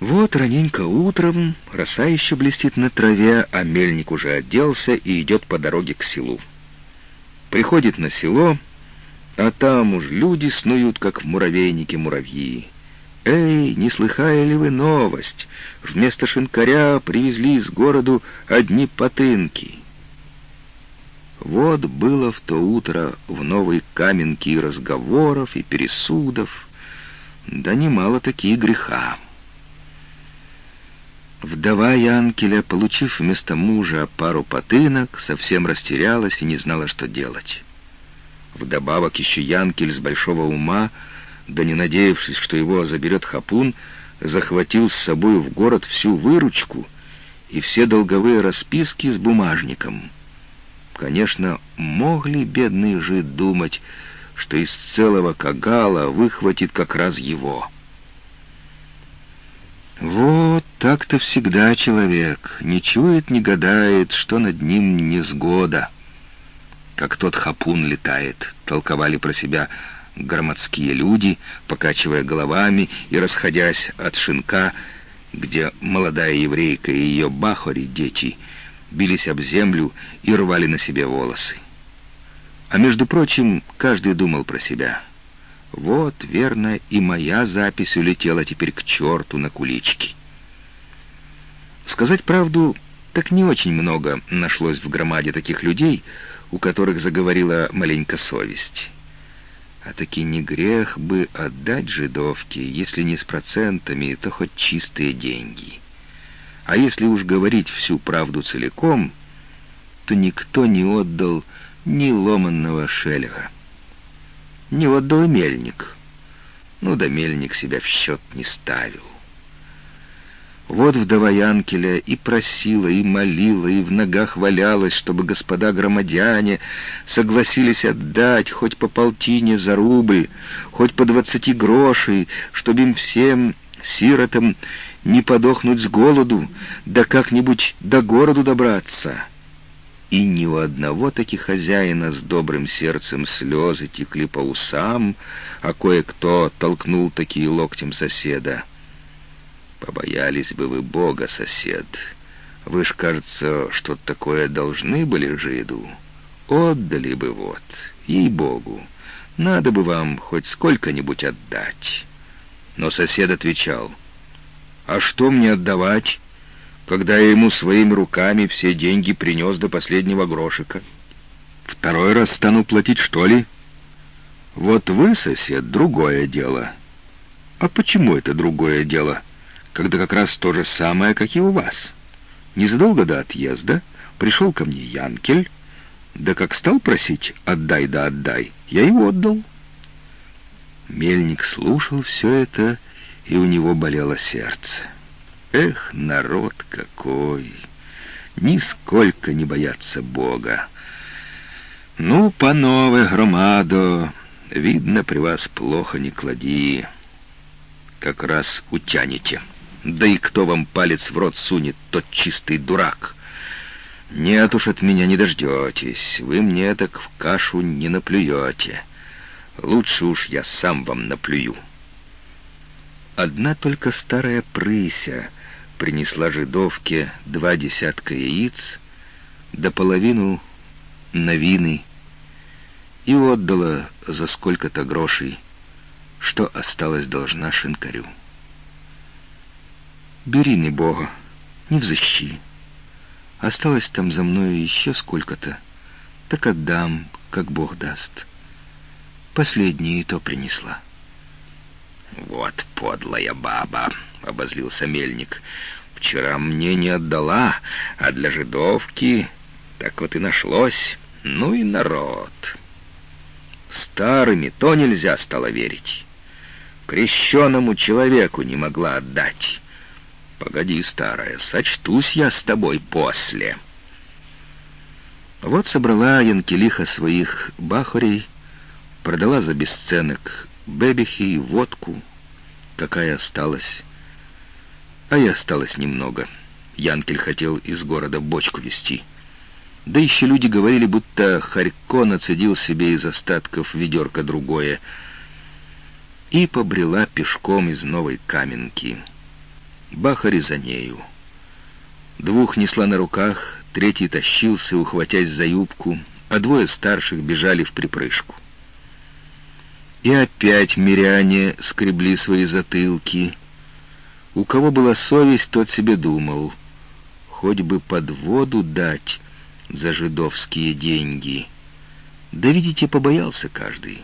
Вот раненько утром, роса еще блестит на траве, а мельник уже оделся и идет по дороге к селу. Приходит на село, а там уж люди снуют, как в муравейнике муравьи. «Эй, не слыхали ли вы новость? Вместо шинкаря привезли из городу одни потынки». Вот было в то утро в Новой Каменке и разговоров, и пересудов, да немало такие греха. Вдова Янкеля, получив вместо мужа пару потынок, совсем растерялась и не знала, что делать. Вдобавок еще Янкель с большого ума, да не надеявшись, что его заберет хапун, захватил с собой в город всю выручку и все долговые расписки с бумажником. Конечно, мог ли бедный жид думать, что из целого кагала выхватит как раз его? Вот так-то всегда человек не чует, не гадает, что над ним не сгода. Как тот хапун летает, толковали про себя громадские люди, покачивая головами и расходясь от шинка, где молодая еврейка и ее бахори, дети, бились об землю и рвали на себе волосы. А между прочим, каждый думал про себя — вот, верно, и моя запись улетела теперь к черту на кулички. Сказать правду, так не очень много нашлось в громаде таких людей, у которых заговорила маленько совесть. А таки не грех бы отдать жидовке, если не с процентами, то хоть чистые деньги. А если уж говорить всю правду целиком, то никто не отдал ни ломанного шелега не отдал мельник. Ну да мельник себя в счет не ставил. Вот вдова Янкеля и просила, и молила, и в ногах валялась, чтобы господа громадяне согласились отдать хоть по полтине за рубль, хоть по двадцати грошей, чтобы им всем, сиротам, не подохнуть с голоду, да как-нибудь до городу добраться» и ни у одного таки хозяина с добрым сердцем слезы текли по усам, а кое-кто толкнул такие локтем соседа. Побоялись бы вы Бога, сосед. Вы ж, кажется, что-то такое должны были жиду. Отдали бы вот, ей-богу, надо бы вам хоть сколько-нибудь отдать. Но сосед отвечал, «А что мне отдавать?» когда я ему своими руками все деньги принес до последнего грошика. Второй раз стану платить, что ли? Вот вы, сосед, другое дело. А почему это другое дело, когда как раз то же самое, как и у вас? Незадолго до отъезда пришел ко мне Янкель, да как стал просить «отдай да отдай», я и отдал. Мельник слушал все это, и у него болело сердце. Эх, народ какой! Нисколько не боятся Бога. Ну, панове, громадо, видно, при вас плохо не клади. Как раз утянете. Да и кто вам палец в рот сунет, тот чистый дурак. Нет уж, от меня не дождетесь. Вы мне так в кашу не наплюете. Лучше уж я сам вам наплюю. Одна только старая прыся принесла жидовке два десятка яиц, до половину новины и отдала за сколько-то грошей, что осталось должна шинкарю. «Бери, не Бога, не взыщи. Осталось там за мною еще сколько-то, так отдам, как Бог даст. Последнее то принесла». «Вот подлая баба!» — обозлился мельник. «Вчера мне не отдала, а для жидовки так вот и нашлось. Ну и народ!» Старыми то нельзя стало верить. Крещеному человеку не могла отдать. Погоди, старая, сочтусь я с тобой после. Вот собрала Янкелиха своих бахарей, продала за бесценок бебехи и водку, какая осталась. А и осталось немного. Янкель хотел из города бочку везти. Да еще люди говорили, будто Харько нацедил себе из остатков ведерко другое. И побрела пешком из новой каменки. Бахари за нею. Двух несла на руках, третий тащился, ухватясь за юбку, а двое старших бежали в припрыжку. И опять миряне скребли свои затылки. У кого была совесть, тот себе думал, хоть бы под воду дать за жидовские деньги. Да видите, побоялся каждый.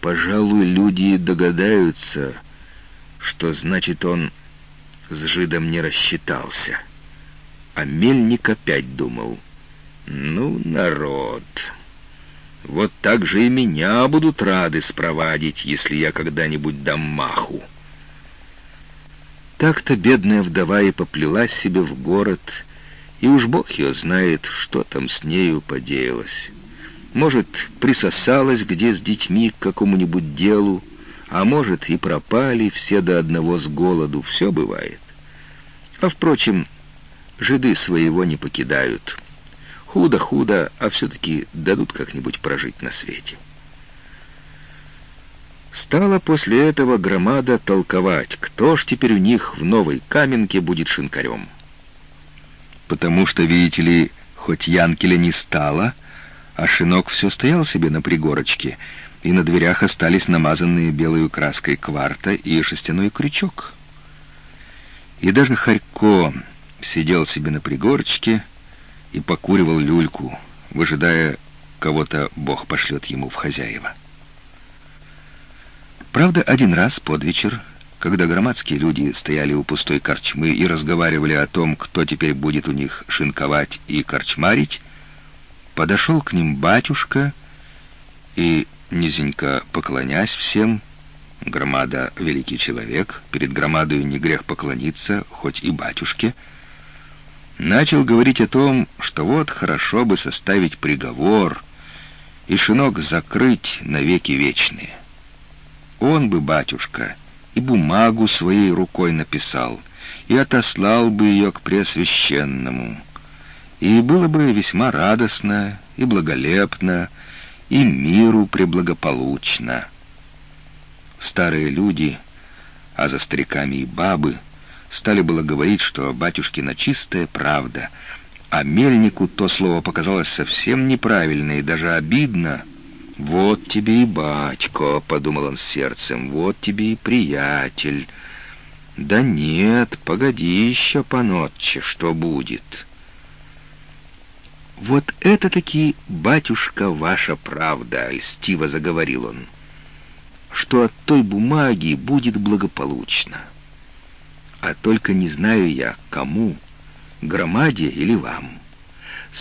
Пожалуй, люди догадаются, что значит он с жидом не рассчитался. А мельник опять думал, ну, народ... Вот так же и меня будут рады спровадить, если я когда-нибудь дам маху. Так-то бедная вдова и поплелась себе в город, и уж бог ее знает, что там с нею подеялось. Может, присосалась где с детьми к какому-нибудь делу, а может, и пропали все до одного с голоду, все бывает. А, впрочем, жиды своего не покидают». Худо-худо, а все-таки дадут как-нибудь прожить на свете. Стала после этого громада толковать, кто ж теперь у них в новой каменке будет шинкарем. Потому что, видите ли, хоть Янкеля не стало, а шинок все стоял себе на пригорочке, и на дверях остались намазанные белой краской кварта и шестяной крючок. И даже Харько сидел себе на пригорочке, и покуривал люльку, выжидая, кого-то Бог пошлет ему в хозяева. Правда, один раз под вечер, когда громадские люди стояли у пустой корчмы и разговаривали о том, кто теперь будет у них шинковать и корчмарить, подошел к ним батюшка и, низенько поклонясь всем, громада — великий человек, перед громадою не грех поклониться, хоть и батюшке — начал говорить о том, что вот хорошо бы составить приговор и шинок закрыть навеки вечные. Он бы, батюшка, и бумагу своей рукой написал, и отослал бы ее к Преосвященному. И было бы весьма радостно и благолепно, и миру преблагополучно. Старые люди, а за стариками и бабы — Стали было говорить, что батюшкина чистая правда, а мельнику то слово показалось совсем неправильно и даже обидно. «Вот тебе и батько», — подумал он с сердцем, — «вот тебе и приятель». «Да нет, погоди еще, понотче, что будет?» «Вот это-таки, батюшка, ваша правда», — льстиво заговорил он, — «что от той бумаги будет благополучно». А только не знаю я, кому, громаде или вам.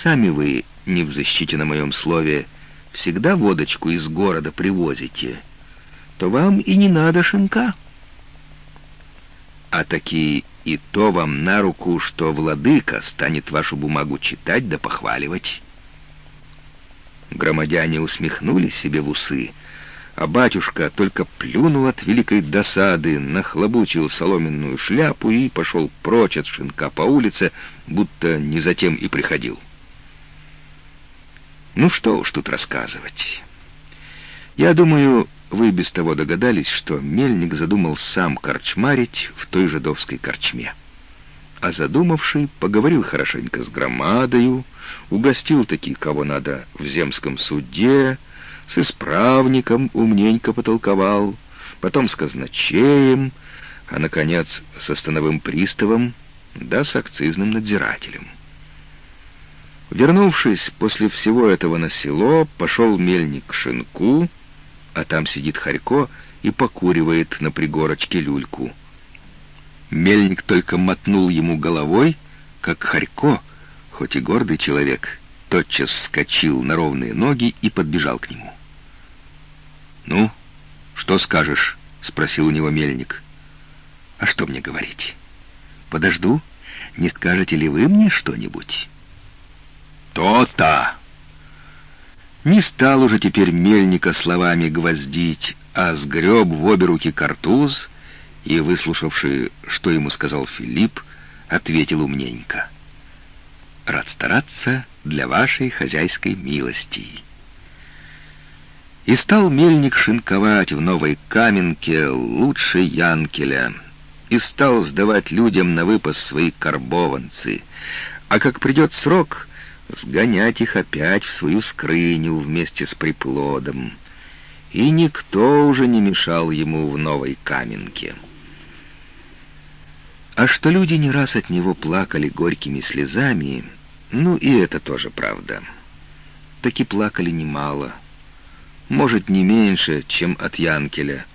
Сами вы, не в защите на моем слове, всегда водочку из города привозите, то вам и не надо шинка. А такие и то вам на руку, что владыка станет вашу бумагу читать да похваливать. Громадяне усмехнулись себе в усы, а батюшка только плюнул от великой досады, нахлобучил соломенную шляпу и пошел прочь от шинка по улице, будто не затем и приходил. Ну что уж тут рассказывать. Я думаю, вы без того догадались, что мельник задумал сам корчмарить в той жидовской корчме. А задумавший поговорил хорошенько с громадою, угостил таки, кого надо, в земском суде, с исправником умненько потолковал, потом с казначеем, а, наконец, со становым приставом, да с акцизным надзирателем. Вернувшись после всего этого на село, пошел мельник к шинку, а там сидит Харько и покуривает на пригорочке люльку. Мельник только мотнул ему головой, как Харько, хоть и гордый человек, тотчас вскочил на ровные ноги и подбежал к нему. «Ну, что скажешь?» — спросил у него мельник. «А что мне говорить? Подожду. Не скажете ли вы мне что-нибудь?» «То-то!» Не стал уже теперь мельника словами гвоздить, а сгреб в обе руки картуз и, выслушавший, что ему сказал Филипп, ответил умненько. «Рад стараться для вашей хозяйской милости». И стал мельник шинковать в новой каменке лучше Янкеля. и стал сдавать людям на выпас свои карбованцы, а как придет срок, сгонять их опять в свою скрыню вместе с приплодом. И никто уже не мешал ему в новой каменке. А что люди не раз от него плакали горькими слезами, ну и это тоже правда. Таки плакали немало. Может, не меньше, чем от Янкеля,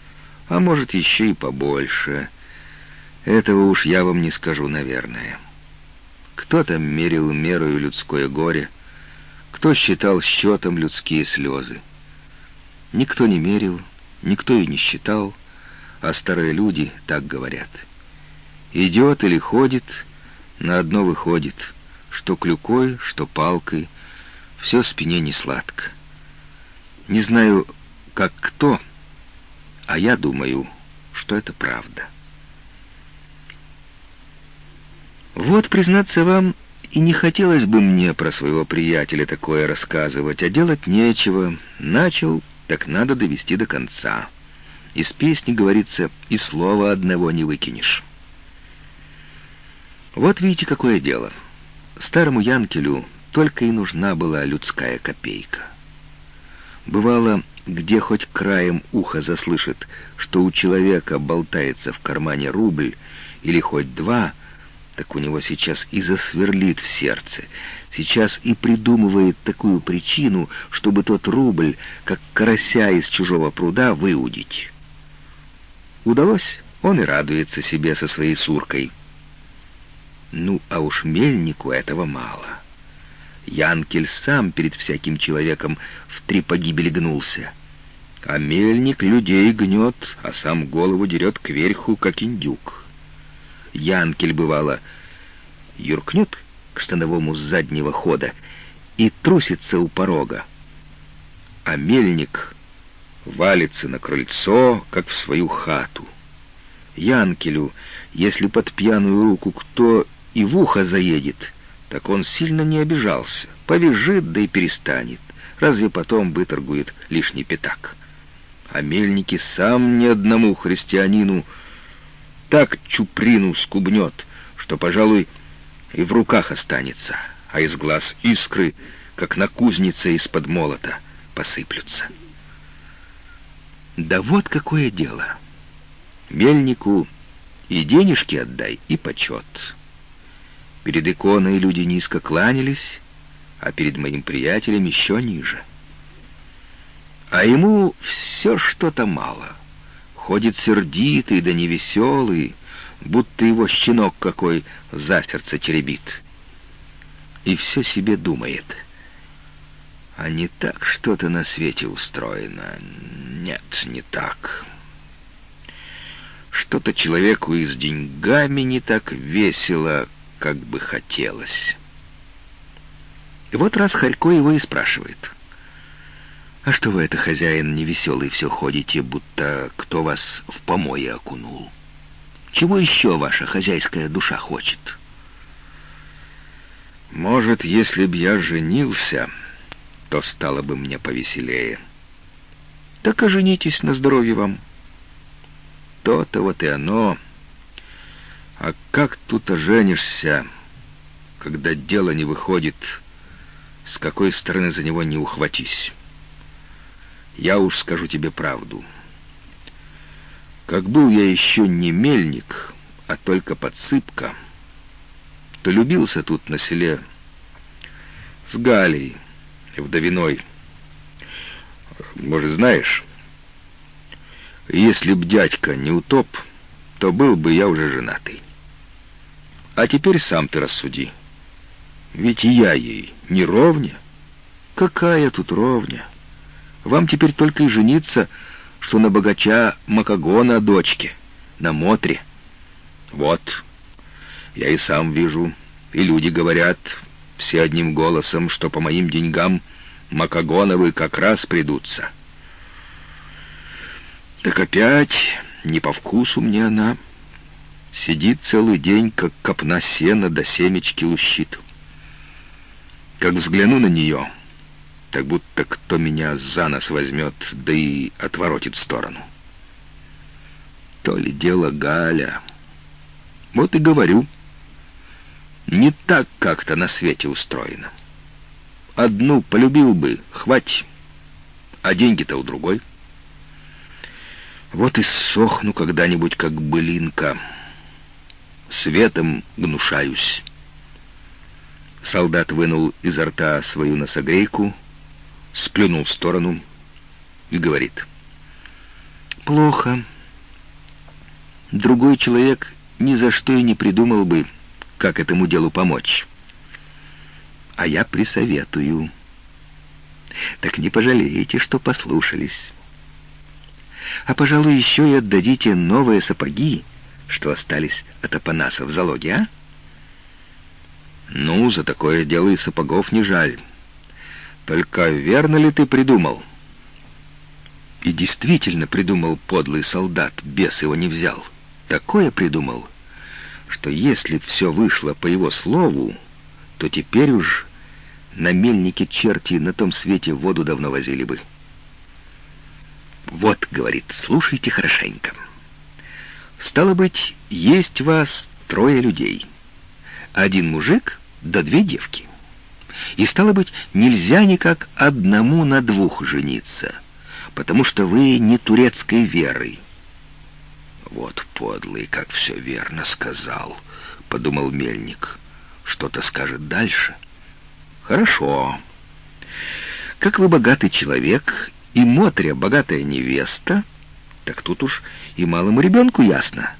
а может, еще и побольше. Этого уж я вам не скажу, наверное. Кто там мерил мерою людское горе, кто считал счетом людские слезы. Никто не мерил, никто и не считал, а старые люди так говорят. Идет или ходит, на одно выходит, что клюкой, что палкой, все спине не сладко. Не знаю, как кто, а я думаю, что это правда. Вот, признаться вам, и не хотелось бы мне про своего приятеля такое рассказывать, а делать нечего. Начал, так надо довести до конца. Из песни, говорится, и слова одного не выкинешь. Вот видите, какое дело. Старому Янкелю только и нужна была людская копейка. Бывало, где хоть краем уха заслышит, что у человека болтается в кармане рубль или хоть два — так у него сейчас и засверлит в сердце, сейчас и придумывает такую причину, чтобы тот рубль, как карася из чужого пруда, выудить. Удалось, он и радуется себе со своей суркой. Ну, а уж мельнику этого мало. Янкель сам перед всяким человеком в три погибели гнулся. А мельник людей гнет, а сам голову дерет кверху, как индюк. Янкель, бывало, юркнет к становому с заднего хода и трусится у порога. А мельник валится на крыльцо, как в свою хату. Янкелю, если под пьяную руку кто и в ухо заедет, так он сильно не обижался, повяжет да и перестанет, разве потом выторгует лишний пятак. А мельники сам ни одному христианину так чуприну скубнет, что, пожалуй, и в руках останется, а из глаз искры, как на кузнице из-под молота, посыплются. Да вот какое дело. Мельнику и денежки отдай, и почет. Перед иконой люди низко кланялись, а перед моим приятелем еще ниже. А ему все что-то мало — Ходит сердитый да невеселый, будто его щенок какой за сердце теребит. И все себе думает. А не так что-то на свете устроено. Нет, не так. Что-то человеку и с деньгами не так весело, как бы хотелось. И вот раз Харько его и спрашивает — «А что вы это, хозяин невеселый, все ходите, будто кто вас в помои окунул? Чего еще ваша хозяйская душа хочет?» «Может, если б я женился, то стало бы мне повеселее». «Так оженитесь на здоровье вам». «То-то вот и оно. А как тут оженишься, когда дело не выходит, с какой стороны за него не ухватись?» Я уж скажу тебе правду. Как был я еще не мельник, а только подсыпка, то любился тут на селе с Галей, вдовиной. Может, знаешь, если б дядька не утоп, то был бы я уже женатый. А теперь сам ты рассуди. Ведь и я ей не ровня. Какая тут ровня? Вам теперь только и жениться, что на богача Макагона дочке, на Мотре. Вот, я и сам вижу, и люди говорят все одним голосом, что по моим деньгам Макагоновы как раз придутся. Так опять не по вкусу мне она. Сидит целый день, как копна сена до семечки лущит. Как взгляну на нее — так будто кто меня за нос возьмет, да и отворотит в сторону. То ли дело Галя. Вот и говорю. Не так как-то на свете устроено. Одну полюбил бы, хватит. А деньги-то у другой. Вот и сохну когда-нибудь, как былинка. Светом гнушаюсь. Солдат вынул изо рта свою носогрейку, сплюнул в сторону и говорит. «Плохо. Другой человек ни за что и не придумал бы, как этому делу помочь. А я присоветую. Так не пожалеете, что послушались. А, пожалуй, еще и отдадите новые сапоги, что остались от Апанаса в залоге, а? Ну, за такое дело и сапогов не жаль. Только верно ли ты придумал?» И действительно придумал подлый солдат, бес его не взял. Такое придумал, что если все вышло по его слову, то теперь уж на мельнике черти на том свете воду давно возили бы. «Вот, — говорит, — слушайте хорошенько. Стало быть, есть вас трое людей. Один мужик да две девки. И, стало быть, нельзя никак одному на двух жениться, потому что вы не турецкой веры. Вот подлый, как все верно сказал, подумал мельник. Что-то скажет дальше. Хорошо. Как вы богатый человек, и Мотря богатая невеста, так тут уж и малому ребенку ясно.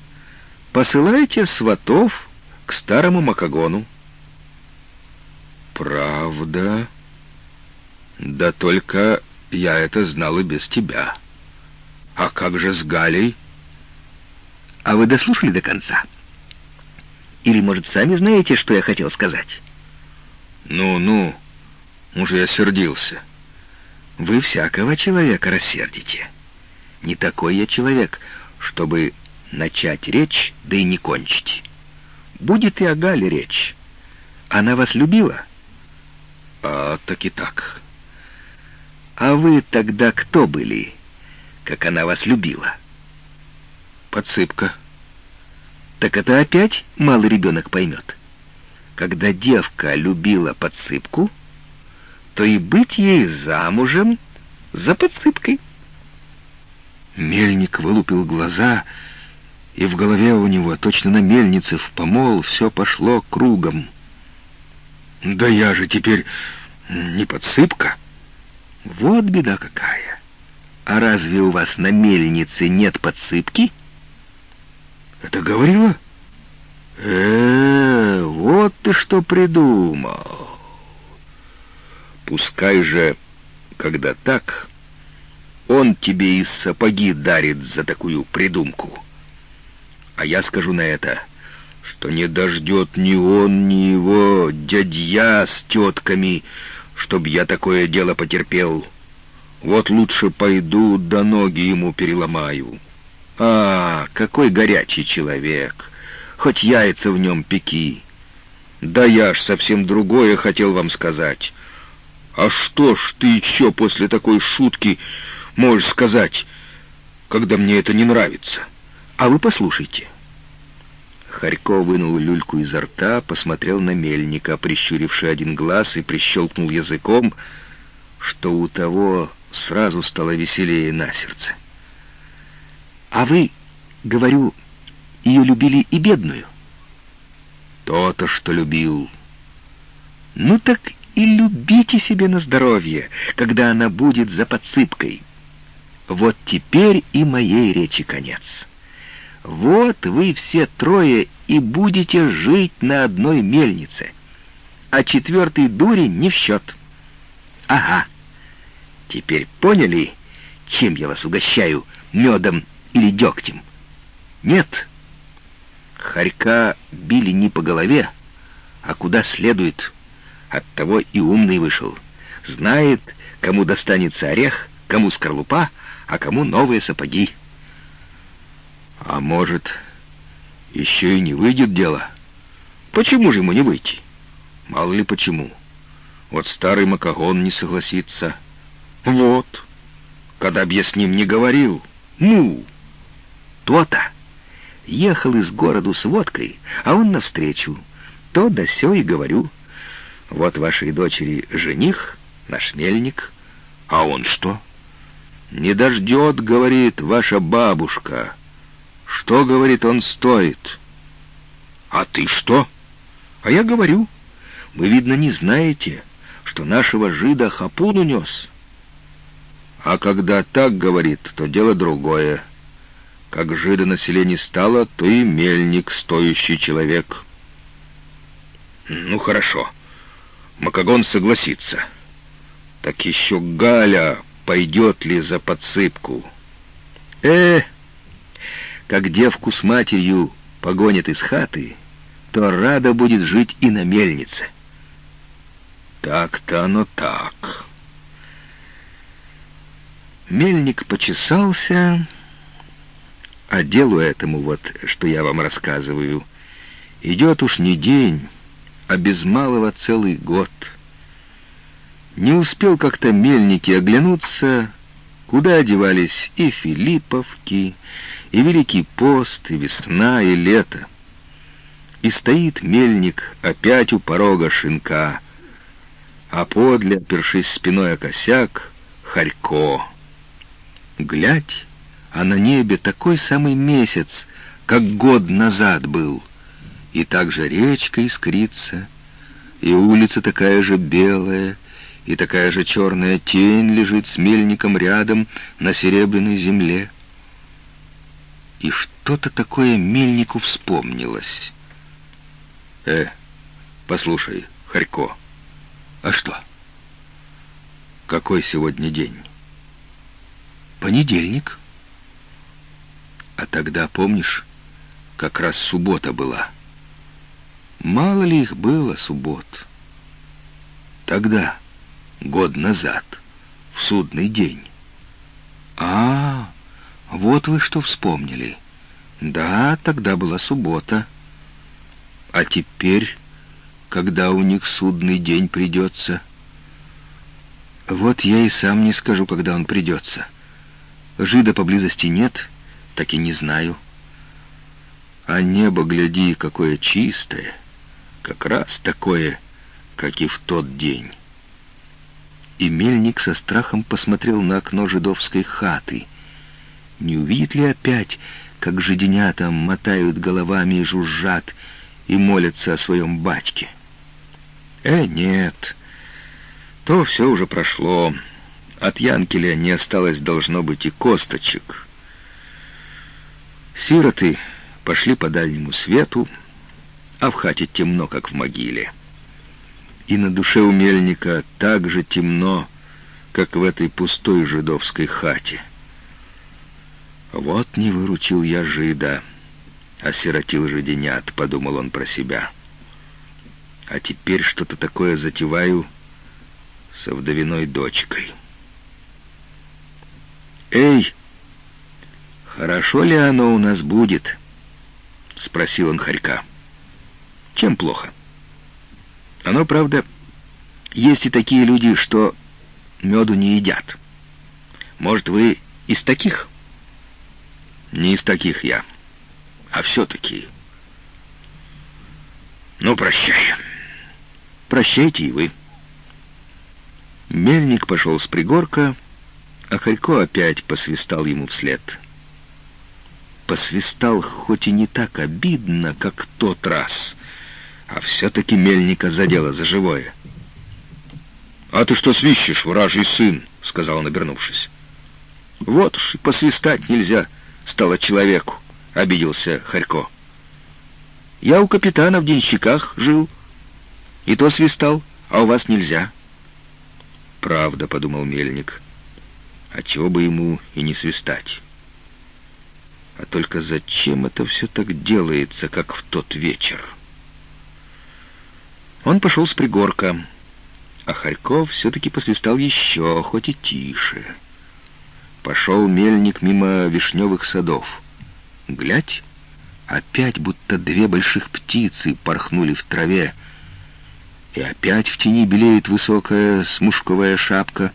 Посылайте сватов к старому Макагону. «Правда? Да только я это знал и без тебя. А как же с Галей?» «А вы дослушали до конца? Или, может, сами знаете, что я хотел сказать?» «Ну-ну, уже я сердился». «Вы всякого человека рассердите. Не такой я человек, чтобы начать речь, да и не кончить. Будет и о Гале речь. Она вас любила?» А, так и так. А вы тогда кто были, как она вас любила? Подсыпка. Так это опять малый ребенок поймет. Когда девка любила подсыпку, то и быть ей замужем за подсыпкой. Мельник вылупил глаза, и в голове у него, точно на мельнице, в помол, все пошло кругом. Да я же теперь не подсыпка. Вот беда какая. А разве у вас на мельнице нет подсыпки? Это говорила? Э, вот ты что придумал. Пускай же, когда так, он тебе из сапоги дарит за такую придумку. А я скажу на это — что не дождет ни он, ни его дядья с тетками, чтоб я такое дело потерпел. Вот лучше пойду, да ноги ему переломаю. А, какой горячий человек! Хоть яйца в нем пеки. Да я ж совсем другое хотел вам сказать. А что ж ты еще после такой шутки можешь сказать, когда мне это не нравится? А вы послушайте. Харько вынул люльку изо рта, посмотрел на мельника, прищуривший один глаз, и прищелкнул языком, что у того сразу стало веселее на сердце. «А вы, говорю, ее любили и бедную?» «То-то, что любил». «Ну так и любите себе на здоровье, когда она будет за подсыпкой. Вот теперь и моей речи конец». Вот вы все трое и будете жить на одной мельнице, а четвертый дурень не в счет. Ага, теперь поняли, чем я вас угощаю, медом или дегтем? Нет. Харька били не по голове, а куда следует. Оттого и умный вышел. Знает, кому достанется орех, кому скорлупа, а кому новые сапоги. А может, еще и не выйдет дело? Почему же ему не выйти? Мало ли почему. Вот старый Макагон не согласится. Вот. Когда б я с ним не говорил. Ну, то-то. Ехал из города с водкой, а он навстречу. То да сё и говорю. Вот вашей дочери жених, наш мельник. А он что? Не дождет, говорит ваша бабушка. Что, говорит, он стоит? А ты что? А я говорю, вы, видно, не знаете, что нашего жида хапун унес. А когда так говорит, то дело другое. Как жида населения стало, то и мельник стоящий человек. Ну, хорошо. Макагон согласится. Так еще Галя пойдет ли за подсыпку? Э, как девку с матерью погонят из хаты, то рада будет жить и на мельнице. Так-то оно так. Мельник почесался, а делу этому вот, что я вам рассказываю, идет уж не день, а без малого целый год. Не успел как-то мельники оглянуться, куда одевались и Филипповки, и Великий пост, и весна, и лето. И стоит мельник опять у порога шинка, а подле, опершись спиной о косяк, Харько. Глядь, а на небе такой самый месяц, как год назад был. И также речка искрится, и улица такая же белая, и такая же черная тень лежит с мельником рядом на серебряной земле. И что-то такое мельнику вспомнилось. «Э, послушай, Харько, а что? Какой сегодня день?» «Понедельник». А тогда, помнишь, как раз суббота была. Мало ли их было суббот. Тогда, год назад, в судный день. А, вот вы что вспомнили. Да, тогда была суббота. А теперь, когда у них судный день придется... Вот я и сам не скажу, когда он придется. Жида поблизости нет, так и не знаю. А небо, гляди, какое чистое, как раз такое, как и в тот день. И мельник со страхом посмотрел на окно жидовской хаты. Не увидит ли опять, как жиденята мотают головами и жужжат, и молятся о своем батьке? Э, нет, то все уже прошло. От Янкеля не осталось, должно быть, и косточек. Сироты пошли по дальнему свету, а в хате темно, как в могиле. И на душе у мельника так же темно, как в этой пустой жидовской хате. «Вот не выручил я жида, осиротил жиденят», — подумал он про себя. «А теперь что-то такое затеваю со вдовиной дочкой». «Эй!» «Хорошо ли оно у нас будет?» — спросил он Харька. «Чем плохо?» «Оно, правда, есть и такие люди, что меду не едят. Может, вы из таких?» «Не из таких я, а все-таки...» «Ну, прощай. Прощайте и вы». Мельник пошел с пригорка, а Харько опять посвистал ему вслед — посвистал, хоть и не так обидно, как тот раз, а все-таки мельника задело за живое. «А ты что свищешь, вражий сын?» — сказал он, обернувшись. «Вот уж и посвистать нельзя, стало человеку», — обиделся Харько. «Я у капитана в денщиках жил, и то свистал, а у вас нельзя». «Правда», — подумал мельник, — «а чего бы ему и не свистать?» А только зачем это все так делается, как в тот вечер? Он пошел с пригорка, а Харьков все-таки посвистал еще, хоть и тише. Пошел мельник мимо вишневых садов. Глядь, опять будто две больших птицы порхнули в траве, и опять в тени белеет высокая смушковая шапка,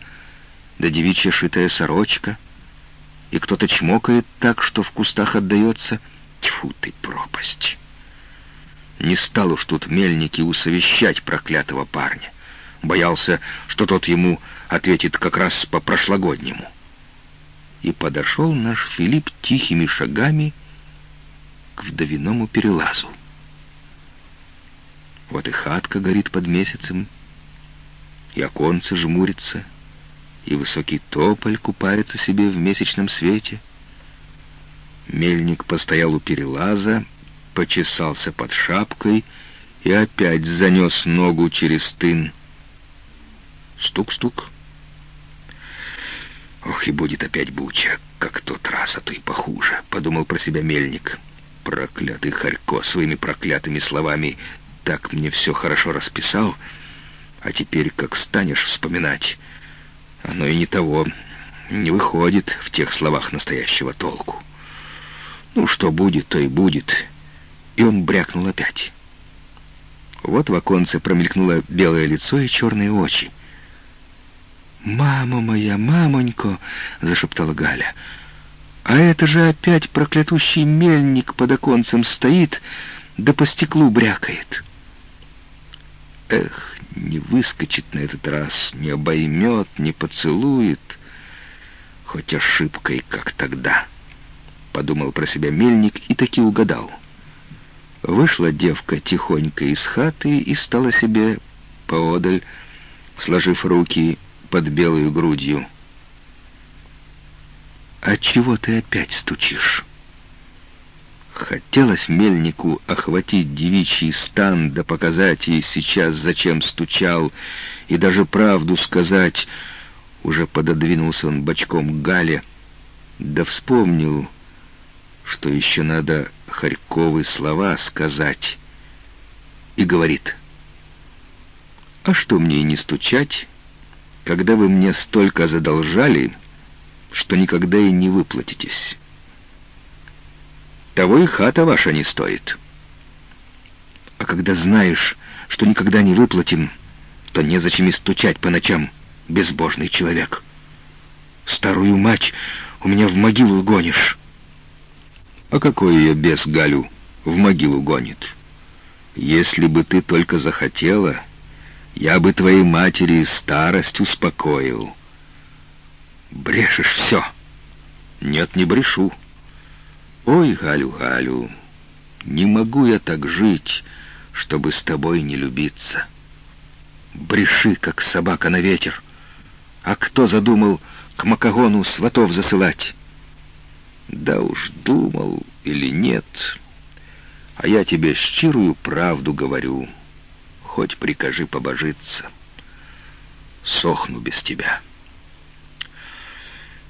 да девичья шитая сорочка — и кто-то чмокает так, что в кустах отдается, Тьфу ты, пропасть! Не стал уж тут мельники усовещать проклятого парня. Боялся, что тот ему ответит как раз по прошлогоднему. И подошел наш Филипп тихими шагами к вдовиному перелазу. Вот и хатка горит под месяцем, и оконце жмурится, и высокий тополь купается себе в месячном свете. Мельник постоял у перелаза, почесался под шапкой и опять занес ногу через тын. Стук-стук. Ох, и будет опять буча, как тот раз, а то и похуже, — подумал про себя мельник. Проклятый Харько своими проклятыми словами так мне все хорошо расписал, а теперь, как станешь вспоминать, оно и не того, не выходит в тех словах настоящего толку. Ну, что будет, то и будет. И он брякнул опять. Вот в оконце промелькнуло белое лицо и черные очи. «Мама моя, мамонько!» — зашептала Галя. «А это же опять проклятущий мельник под оконцем стоит, да по стеклу брякает». Эх, не выскочит на этот раз, не обоймет, не поцелует, хоть ошибкой, как тогда. Подумал про себя мельник и таки угадал. Вышла девка тихонько из хаты и стала себе поодаль, сложив руки под белую грудью. «А чего ты опять стучишь?» Хотелось мельнику охватить девичий стан, да показать ей сейчас, зачем стучал, и даже правду сказать. Уже пододвинулся он бочком к Гале, да вспомнил, что еще надо Харьковы слова сказать. И говорит, «А что мне и не стучать, когда вы мне столько задолжали, что никогда и не выплатитесь?» того и хата ваша не стоит. А когда знаешь, что никогда не выплатим, то незачем и стучать по ночам, безбожный человек. Старую мать у меня в могилу гонишь. А какой ее бес Галю в могилу гонит? Если бы ты только захотела, я бы твоей матери старость успокоил. Брешешь все. Нет, не брешу. «Ой, Галю, Галю, не могу я так жить, чтобы с тобой не любиться. Бреши, как собака на ветер. А кто задумал к Макагону сватов засылать?» «Да уж думал или нет, а я тебе щирую правду говорю, хоть прикажи побожиться. Сохну без тебя».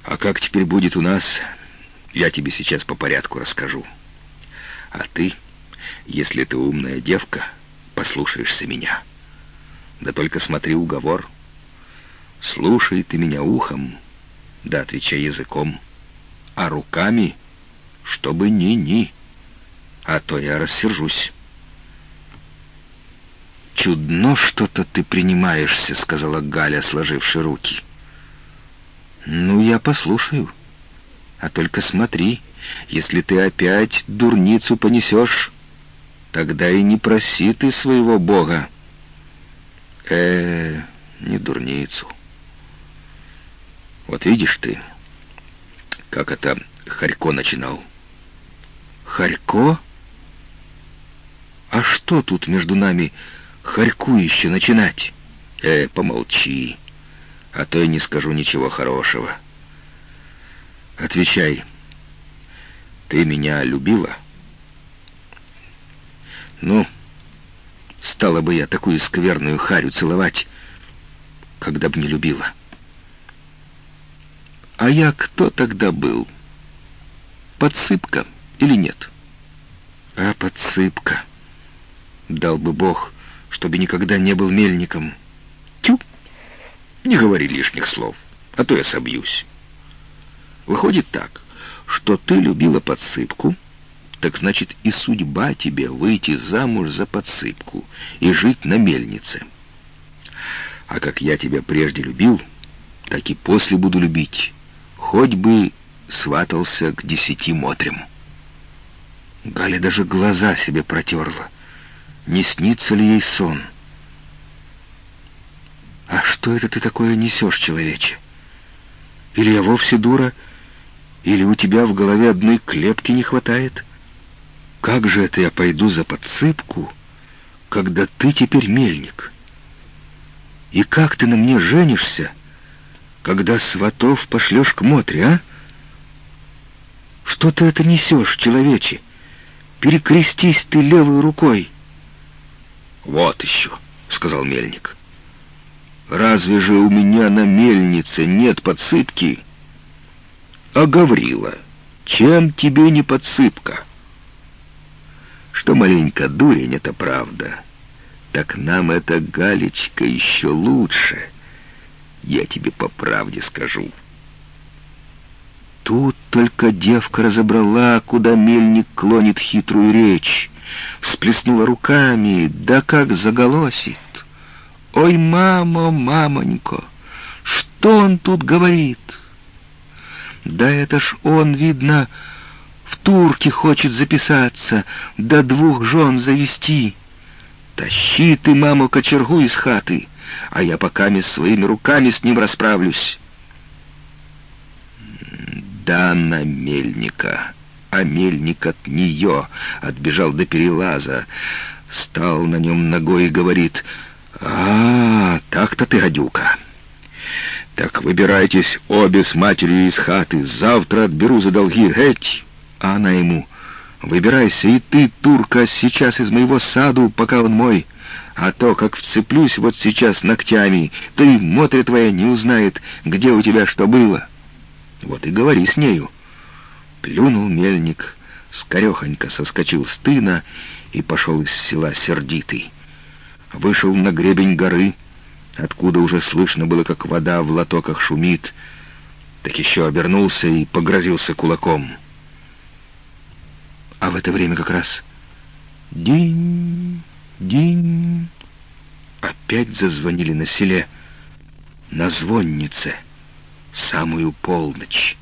А как теперь будет у нас я тебе сейчас по порядку расскажу. А ты, если ты умная девка, послушаешься меня. Да только смотри уговор. Слушай ты меня ухом, да отвечай языком, а руками, чтобы ни-ни, а то я рассержусь. «Чудно что-то ты принимаешься», — сказала Галя, сложивши руки. «Ну, я послушаю». А только смотри, если ты опять дурницу понесешь, тогда и не проси ты своего Бога. Э, не дурницу. Вот видишь ты, как это Харько начинал. Харько? А что тут между нами Харьку еще начинать? Э, помолчи, а то я не скажу ничего хорошего. — Отвечай. Ты меня любила? Ну, стала бы я такую скверную харю целовать, когда б не любила. А я кто тогда был? Подсыпка или нет? А подсыпка. Дал бы Бог, чтобы никогда не был мельником. Тю! Не говори лишних слов, а то я собьюсь. Выходит так, что ты любила подсыпку, так значит и судьба тебе выйти замуж за подсыпку и жить на мельнице. А как я тебя прежде любил, так и после буду любить, хоть бы сватался к десяти мотрям. Галя даже глаза себе протерла. Не снится ли ей сон? «А что это ты такое несешь, человече? Или я вовсе дура, или у тебя в голове одной клепки не хватает? Как же это я пойду за подсыпку, когда ты теперь мельник? И как ты на мне женишься, когда сватов пошлешь к Мотре, а? Что ты это несешь, человече? Перекрестись ты левой рукой. Вот еще, сказал мельник. Разве же у меня на мельнице нет подсыпки? А Гаврила, чем тебе не подсыпка? Что маленько дурень, это правда. Так нам эта Галечка еще лучше. Я тебе по правде скажу. Тут только девка разобрала, куда мельник клонит хитрую речь. Всплеснула руками, да как заголосит. «Ой, мамо, мамонько, что он тут говорит?» «Да это ж он, видно, в турке хочет записаться, да двух жен завести. Тащи ты, маму, кочергу из хаты, а я пока с своими руками с ним расправлюсь» да на мельника, а от нее отбежал до перелаза, стал на нем ногой и говорит, «А, так-то ты, гадюка!» «Так выбирайтесь обе с матерью из хаты, завтра отберу за долги, геть!» А она ему, «Выбирайся и ты, турка, сейчас из моего саду, пока он мой, а то, как вцеплюсь вот сейчас ногтями, то и мотре твоя не узнает, где у тебя что было». Вот и говори с нею. Плюнул мельник, скорехонько соскочил с тына и пошел из села сердитый. Вышел на гребень горы, откуда уже слышно было, как вода в лотоках шумит, так еще обернулся и погрозился кулаком. А в это время как раз динь, динь, опять зазвонили на селе, на звоннице — самую полночь.